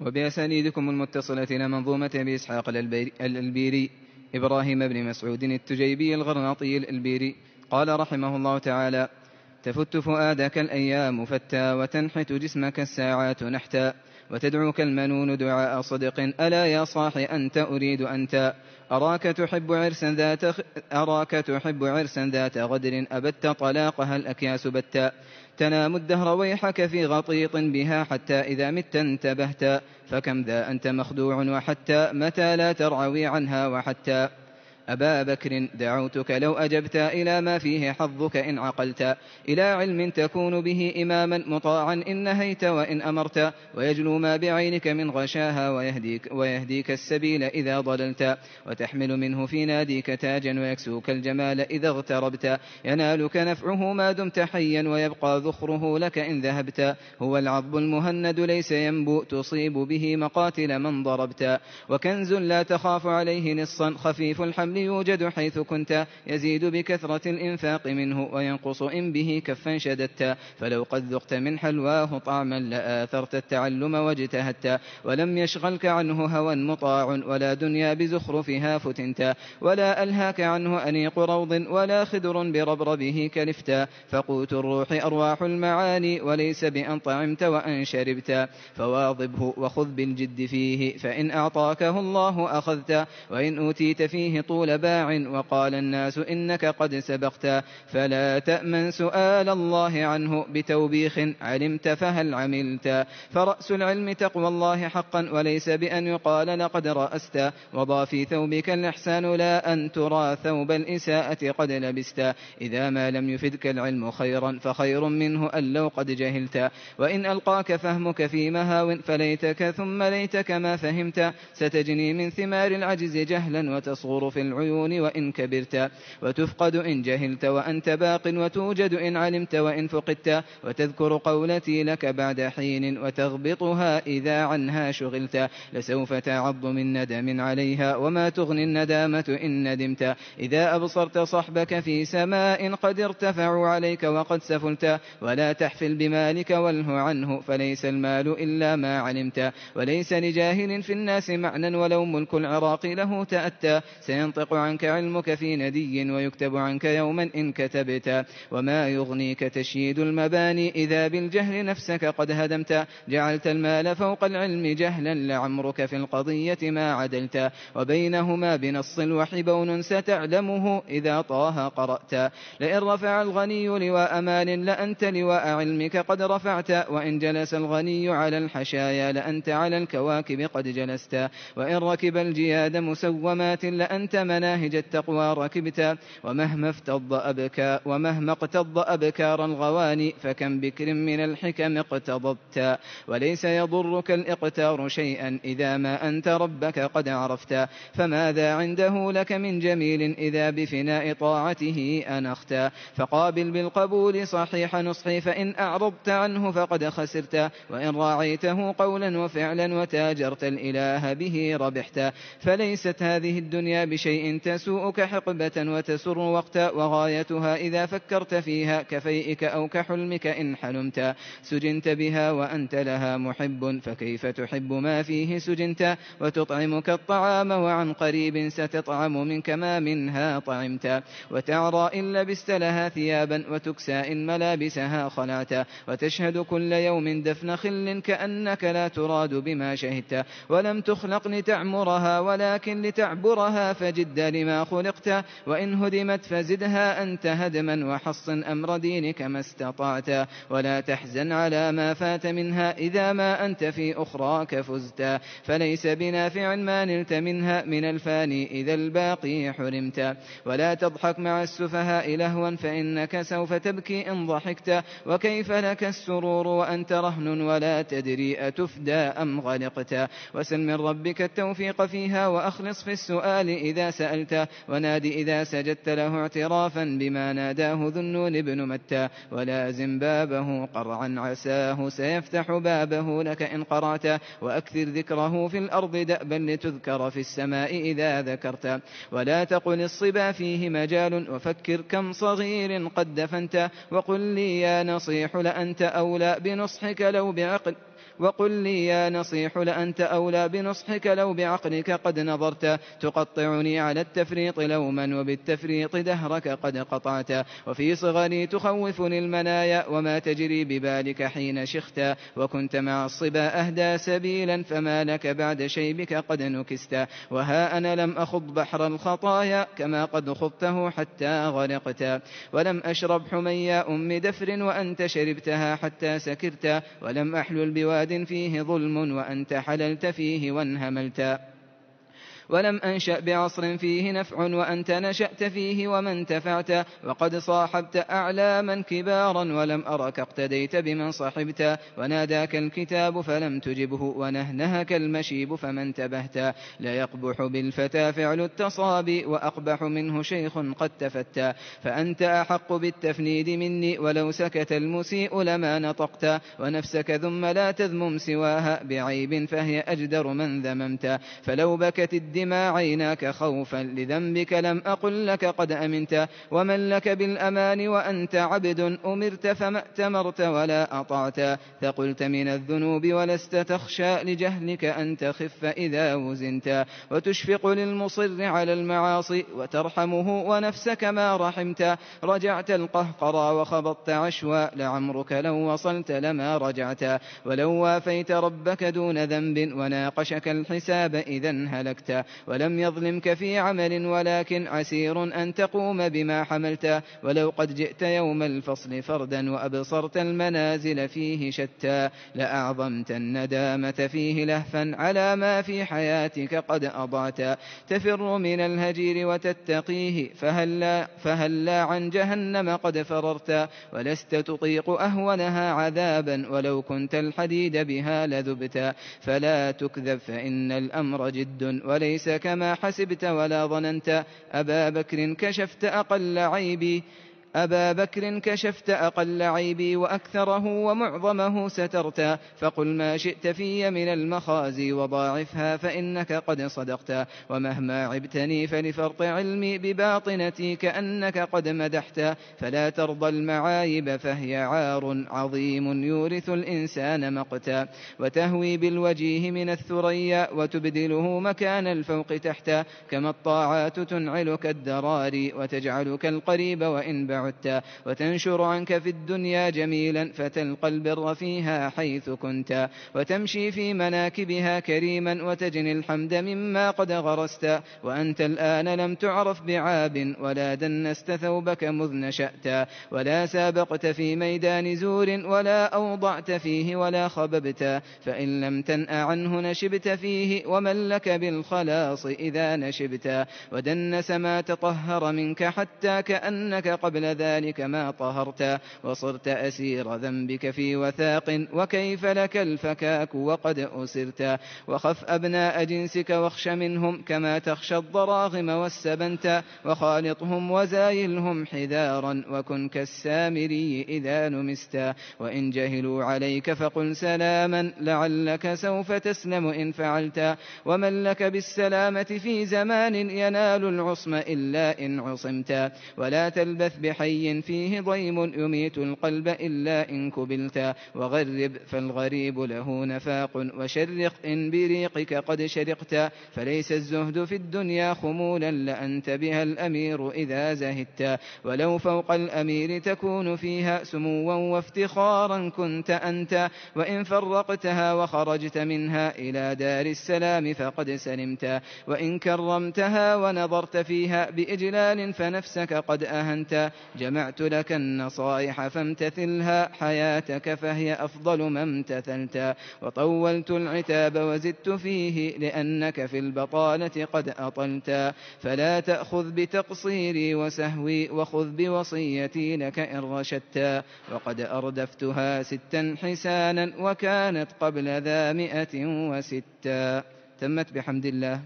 وبأسانيدكم المتصلة إلى منظومة أبي إسحاق الألبيري إبراهيم بن مسعود التجيبي الغرناطي الألبيري قال رحمه الله تعالى تفت فؤادك الأيام فتا وتنحت جسمك الساعات نحتا وتدعوك المنون دعاء صدق. ألا يا صاح أنت أريد أنت. أراك تحب عرسا ذات أراك تحب عرسا ذات غدر. أبت طلاقها الأكياس بتا. تنام الدهر ويحك في غطيط بها حتى إذا مت انتبهت فكم ذا أنت مخدوع وحتى متى لا ترعوي عنها وحتى أبا بكر دعوتك لو أجبت إلى ما فيه حظك إن عقلت. إلى علم تكون به إماما مطاعا إن نهيت وإن أمرت. ويجلو ما بعينك من غشاها ويهديك, ويهديك السبيل إذا ضللت. وتحمل منه في ناديك تاجا ويكسوك الجمال إذا اغتربت. ينالك نفعه ما دمت حيا ويبقى ذخره لك إن ذهبت. هو العضب المهند ليس ينبو تصيب به مقاتل من ضربت. وكنز لا تخاف عليه نصا خفيف الحمل يوجد حيث كنت. يزيد بكثرة الإنفاق منه وينقص إن به كفا شددت. فلو قد ذقت من حلواه طعما لآثرت التعلم واجتهدت. ولم يشغلك عنه هوى مطاع ولا دنيا بزخرفها فتنت. ولا ألهاك عنه أنيق روض ولا خدر بربربه كلفتا فقوت الروح أرواح المعاني وليس بأن طعمت وأن شربت. فواظبه وخذ بالجد فيه فإن أعطاكه الله أخذت. وإن أوتيت فيه طول طول باع وقال الناس إنك قد سبقت فلا تأمن سؤال الله عنه بتوبيخ علمت فهل عملت. فرأس العلم تقوى الله حقا وليس بأن يقال لقد رأست وضى في ثوبك الإحسان لا أن ترى ثوب الإساءة قد لبست. إذا ما لم يفدك العلم خيرا فخير منه أن لو قد جهلت. وإن ألقاك فهمك في مهاو فليتك ثم ليتك ما فهمت ستجني من ثمار العجز جهلا وتصغر في العيون وإن كبرت وتفقد إن جهلت وأنت باق وتوجد إن علمت وإن فقدت. وتذكر قولتي لك بعد حين وتغبطها إذا عنها شغلت. لسوف تعض من ندم عليها وما تغني الندامة إن ندمت. إذا أبصرت صحبك في سماء قد ارتفعوا عليك وقد سفلت. ولا تحفل بمالك واله عنه فليس المال إلا ما علمت. وليس لجاهل في الناس معنى ولو ملك العراق له تأتى. سينطق ينطق عنك علمك في ندي ويكتب عنك يوما إن كتبت. وما يغنيك تشييد المباني إذا بالجهل نفسك قد هدمت. جعلت المال فوق العلم جهلا لعمرك في القضية ما عدلت. وبينهما بنص الوحي بون ستعلمه إذا طه قرأت. لئن رفع الغني لواء مال لأنت لواء علمك قد رفعت. وإن جلس الغني على الحشايا لأنت على الكواكب قد جلست. وإن ركب الجياد مسومات لأنت مناهج التقوى ركبتا ومهما افتض أبكى ومهما اقتض أبكار الغواني فكم بكر من الحكم اقتضبتا وليس يضرك الإقتار شيئا إذا ما أنت ربك قد عرفتا فماذا عنده لك من جميل إذا بفناء طاعته أنختا فقابل بالقبول صحيح نصحي فإن أعرضت عنه فقد خسرت. وإن راعيته قولا وفعلا وتاجرت الإله به ربحتا فليست هذه الدنيا بشيء شيء تسوءك حقبة وتسر وقتا وغايتها إذا فكرت فيها كفيئك أو كحلمك إن حلمت سجنت بها وأنت لها محب فكيف تحب ما فيه سجنت؟ وتطعمك الطعام وعن قريب ستطعم منك ما منها طعمت. وتعرى إن لبست لها ثيابا وتكسى إن ملابسها خلعت. وتشهد كل يوم دفن خل كأنك لا تراد بما شهدت. ولم تخلق لتعمرها ولكن لتعبرها فجد جد لما خلقت وإن هدمت فزدها أنت هدما وحصن أمر دينك ما استطعت. ولا تحزن على ما فات منها إذا ما أنت في أخراك فزت. فليس بنافع ما نلت منها من الفاني إذا الباقي حرمت. ولا تضحك مع السفهاء لهوا فإنك سوف تبكي إن ضحكت. وكيف لك السرور وأنت رهن ولا تدري أتفدى أم غلقت. وسل من ربك التوفيق فيها وأخلص في السؤال إذا سألت ونادي إذا سجدت له اعترافا بما ناداه ذنون بن متى ولازم بابه قرعا عساه سيفتح بابه لك إن قرأت وأكثر ذكره في الأرض دأبا لتذكر في السماء إذا ذكرت ولا تقل الصبا فيه مجال وفكر كم صغير قد دفنت وقل لي يا نصيح لأنت أولى بنصحك لو بعقل وقل لي يا نصيح لأنت أولى بنصحك لو بعقلك قد نظرت. تقطعني على التفريط لوما وبالتفريط دهرك قد قطعت. وفي صغري تخوفني المنايا وما تجري ببالك حين شخت. وكنت مع الصبا أهدى سبيلا فما لك بعد شيبك قد نكست. وها أنا لم أخض بحر الخطايا كما قد خضته حتى غرقت. ولم أشرب حمياء أم دفر وأنت شربتها حتى سكرت. ولم أحلل بواد فيه ظلم وأنت حللت فيه وانهملت. ولم أنشأ بعصر فيه نفع وأنت نشأت فيه وما انتفعت وقد صاحبت أعلاما كبارا ولم أرك اقتديت بمن صحبت وناداك الكتاب فلم تجبه ونهنهك المشيب فما انتبهت لا يقبح بالفتى فعل التصابي وأقبح منه شيخ قد تفتى فأنت أحق بالتفنيد مني ولو سكت المسيء لما نطقت ونفسك ثم لا تذمم سواها بعيب فهي أجدر من ذممت فلو بكت الدين الدماء عيناك خوفا لذنبك لم أقل لك قد أمنت ومن لك بالأمان وأنت عبد أمرت فما أتمرت ولا أطعت فقلت من الذنوب ولست تخشى لجهلك أن تخف إذا وزنت وتشفق للمصر على المعاصي وترحمه ونفسك ما رحمت رجعت القهقرى وخبطت عشوى لعمرك لو وصلت لما رجعت ولو وافيت ربك دون ذنب وناقشك الحساب إذا هلكت ولم يظلمك في عمل ولكن عسير أن تقوم بما حملت. ولو قد جئت يوم الفصل فردا وأبصرت المنازل فيه شتى لأعظمت الندامة فيه لهفا على ما في حياتك قد أضعت. تفر من الهجير وتتقيه فهلا, فهلا عن جهنم قد فررت؟ ولست تطيق أهونها عذابا ولو كنت الحديد بها لذبت. فلا تكذب فإن الأمر جد وليس ليس كما حسبت ولا ظننت. أبا بكر كشفت أقل عيبي. أبا بكر كشفت أقل عيبي وأكثره ومعظمه سترت فقل ما شئت في من المخازي وضاعفها فإنك قد صدقت ومهما عبتني فلفرط علمي بباطنتي كأنك قد مدحت فلا ترضى المعايب فهي عار عظيم يورث الإنسان مقتا وتهوي بالوجيه من الثريا وتبدله مكان الفوق تحت كما الطاعات تنعلك الدراري وتجعلك القريب وإن بعد عدت وتنشر عنك في الدنيا جميلا فتلقى البر فيها حيث كنت وتمشي في مناكبها كريما وتجني الحمد مما قد غرست وأنت الآن لم تعرف بعاب ولا دنست ثوبك مذ نشأت ولا سابقت في ميدان زور ولا أوضعت فيه ولا خببت فإن لم تنأ عنه نشبت فيه ومن لك بالخلاص إذا نشبت ودنس ما تطهر منك حتى كأنك قبل ذلك ما طهرت وصرت أسير ذنبك في وثاق وكيف لك الفكاك وقد أسرت وخف أبناء جنسك واخش منهم كما تخشى الضراغم والسبنت وخالطهم وزايلهم حذارا وكن كالسامري إذا نمست وإن جهلوا عليك فقل سلاما لعلك سوف تسلم إن فعلت ومن لك بالسلامة في زمان ينال العصم إلا إن عصمت ولا تلبث بحي حي فيه ضيم يميت القلب إلا إن كبلت. وغرب فالغريب له نفاق. وشرق إن بريقك قد شرقت. فليس الزهد في الدنيا خمولا لأنت بها الأمير إذا زهدت. ولو فوق الأمير تكون فيها سموا وافتخارا كنت أنت. وإن فرقتها وخرجت منها إلى دار السلام فقد سلمت. وإن كرمتها ونظرت فيها بإجلال فنفسك قد أهنت. جمعت لك النصائح فامتثلها حياتك فهي أفضل ما امتثلت. وطولت العتاب وزدت فيه لأنك في البطالة قد أطلت. فلا تأخذ بتقصيري وسهوي وخذ بوصيتي لك إن رشدت. وقد أردفتها ستا حسانا وكانت قبل ذا مئة وستا تمت بحمد الله.